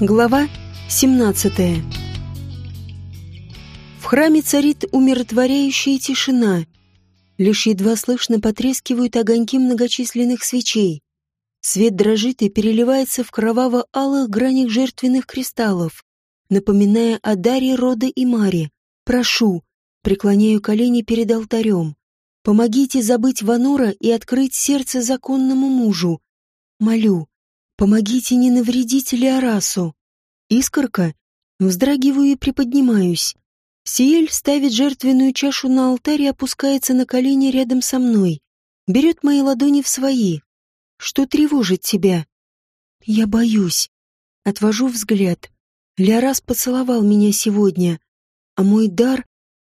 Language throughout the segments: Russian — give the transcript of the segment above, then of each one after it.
Глава 17 В храме царит умиротворяющая тишина. Лишь едва слышно потрескивают огоньки многочисленных свечей. Свет дрожит и переливается в кроваво-алых гранях жертвенных кристаллов, напоминая о даре рода и маре. Прошу, преклоняю колени перед алтарем. Помогите забыть Ванора и открыть сердце законному мужу. Молю, Помогите не навредить Леорасу. Искорка. Вздрагиваю и приподнимаюсь. Сиэль ставит жертвенную чашу на алтарь и опускается на колени рядом со мной. Берет мои ладони в свои. Что тревожит тебя? Я боюсь. Отвожу взгляд. Леорас поцеловал меня сегодня. А мой дар...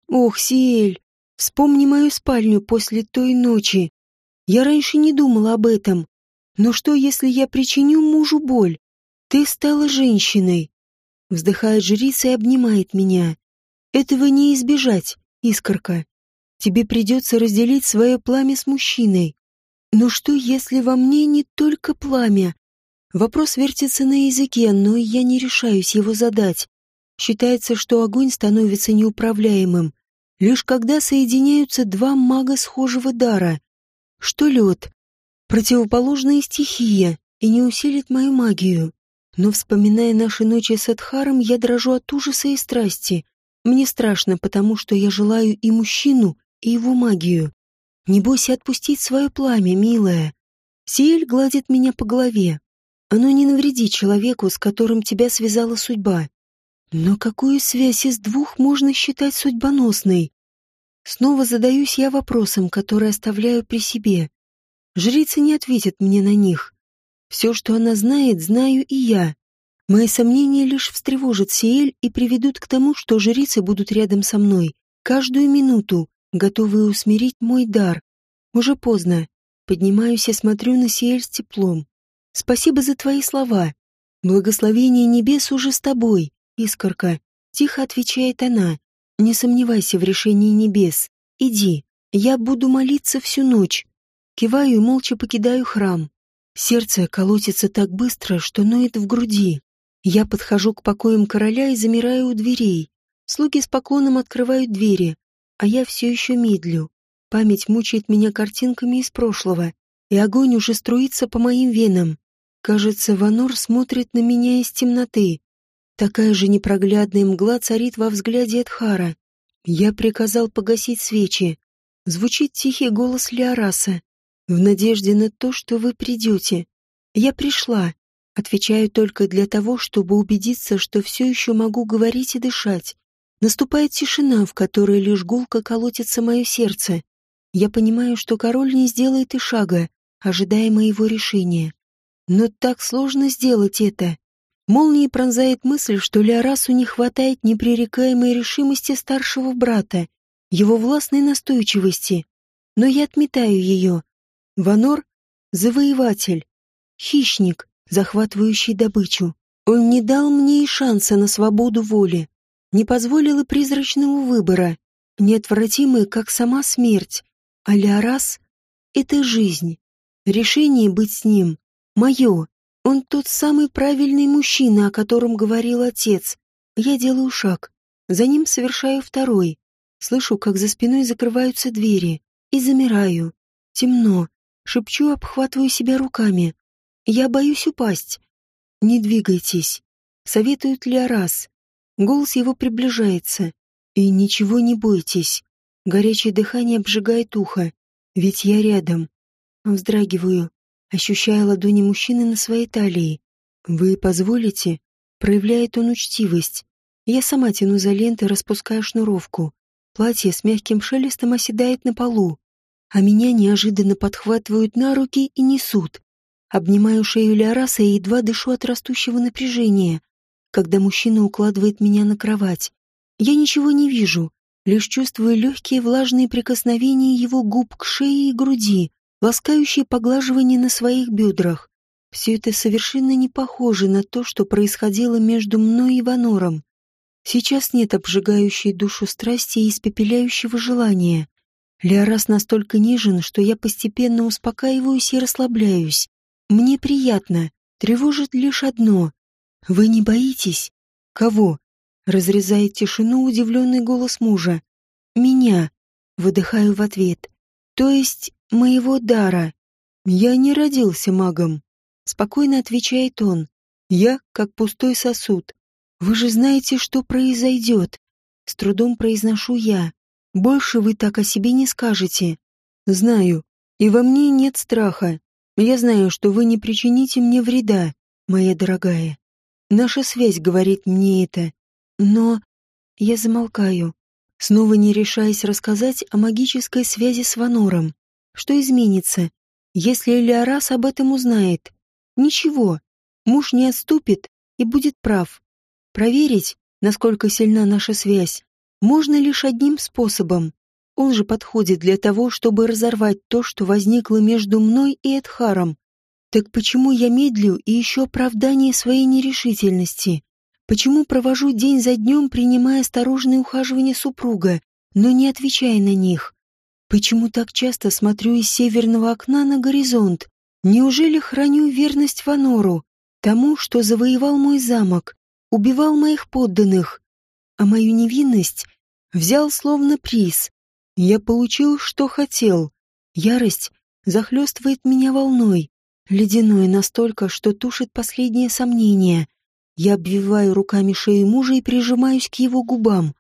Ох, Сиэль, вспомни мою спальню после той ночи. Я раньше не думала об этом. Но что, если я причиню мужу боль? Ты стала женщиной. Вздыхает жрица и обнимает меня. Этого не избежать, искорка. Тебе придется разделить свое пламя с мужчиной. Но что, если во мне не только пламя? Вопрос вертится на языке, но я не решаюсь его задать. Считается, что огонь становится неуправляемым, лишь когда соединяются два мага схожего дара. Что лед, противоположная стихия и не усилит мою магию. Но, вспоминая наши ночи с Эдхаром, я дрожу от ужаса и страсти. Мне страшно, потому что я желаю и мужчину, и его магию. Не бойся отпустить свое пламя, милая. Сиэль гладит меня по голове. Оно не навредит человеку, с которым тебя связала судьба. Но какую связь из двух можно считать судьбоносной? Снова задаюсь я вопросом, который оставляю при себе. Жрица не ответит мне на них. Все, что она знает, знаю и я. Мои сомнения лишь встревожат Сиэль и приведут к тому, что жрицы будут рядом со мной, каждую минуту, готовые усмирить мой дар. Уже поздно. Поднимаюсь и смотрю на Сиэль с теплом. Спасибо за твои слова. Благословение небес уже с тобой, искорка. Тихо отвечает она. Не сомневайся в решении небес. Иди. Я буду молиться всю ночь. Киваю и молча покидаю храм. Сердце колотится так быстро, что ноет в груди. Я подхожу к покоям короля и замираю у дверей. Слуги с поклоном открывают двери, а я все еще медлю. Память мучает меня картинками из прошлого, и огонь уже струится по моим венам. Кажется, Ванор смотрит на меня из темноты. Такая же непроглядная мгла царит во взгляде Эдхара. Я приказал погасить свечи. Звучит тихий голос Леораса в надежде на то, что вы придете. Я пришла. Отвечаю только для того, чтобы убедиться, что все еще могу говорить и дышать. Наступает тишина, в которой лишь гулко колотится мое сердце. Я понимаю, что король не сделает и шага, ожидая моего решения. Но так сложно сделать это. Молнией пронзает мысль, что Леорасу не хватает непререкаемой решимости старшего брата, его властной настойчивости. Но я отметаю ее, Ванор — завоеватель, хищник, захватывающий добычу. Он не дал мне и шанса на свободу воли, не позволил и призрачного выбора, неотвратимый, как сама смерть. А Леорас — это жизнь. Решение быть с ним — мое. Он тот самый правильный мужчина, о котором говорил отец. Я делаю шаг. За ним совершаю второй. Слышу, как за спиной закрываются двери. И замираю. Темно. Шепчу, обхватываю себя руками. Я боюсь упасть. Не двигайтесь. Советует Леорас. Голос его приближается. И ничего не бойтесь. Горячее дыхание обжигает ухо. Ведь я рядом. Вздрагиваю, ощущая ладони мужчины на своей талии. «Вы позволите?» Проявляет он учтивость. Я сама тяну за ленты, распуская шнуровку. Платье с мягким шелестом оседает на полу а меня неожиданно подхватывают на руки и несут. Обнимаю шею Леораса и едва дышу от растущего напряжения, когда мужчина укладывает меня на кровать. Я ничего не вижу, лишь чувствую легкие влажные прикосновения его губ к шее и груди, ласкающие поглаживание на своих бедрах. Все это совершенно не похоже на то, что происходило между мной и Ванором. Сейчас нет обжигающей душу страсти и испепеляющего желания. Леорас настолько нежен, что я постепенно успокаиваюсь и расслабляюсь. Мне приятно, тревожит лишь одно. Вы не боитесь? Кого? Разрезает тишину удивленный голос мужа. Меня. Выдыхаю в ответ. То есть моего дара. Я не родился магом. Спокойно отвечает он. Я как пустой сосуд. Вы же знаете, что произойдет. С трудом произношу я. Больше вы так о себе не скажете. Знаю. И во мне нет страха. Я знаю, что вы не причините мне вреда, моя дорогая. Наша связь говорит мне это. Но я замолкаю, снова не решаясь рассказать о магической связи с Ванором. Что изменится, если Элиарас об этом узнает? Ничего. Муж не отступит и будет прав. Проверить, насколько сильна наша связь, можно лишь одним способом. Он же подходит для того, чтобы разорвать то, что возникло между мной и Эдхаром. Так почему я медлю и ищу оправдание своей нерешительности? Почему провожу день за днем, принимая осторожные ухаживания супруга, но не отвечая на них? Почему так часто смотрю из северного окна на горизонт? Неужели храню верность Ванору, тому, что завоевал мой замок, убивал моих подданных, а мою невинность взял словно приз? Я получил, что хотел. Ярость захлестывает меня волной, ледяной настолько, что тушит последние сомнения. Я обвиваю руками шею мужа и прижимаюсь к его губам.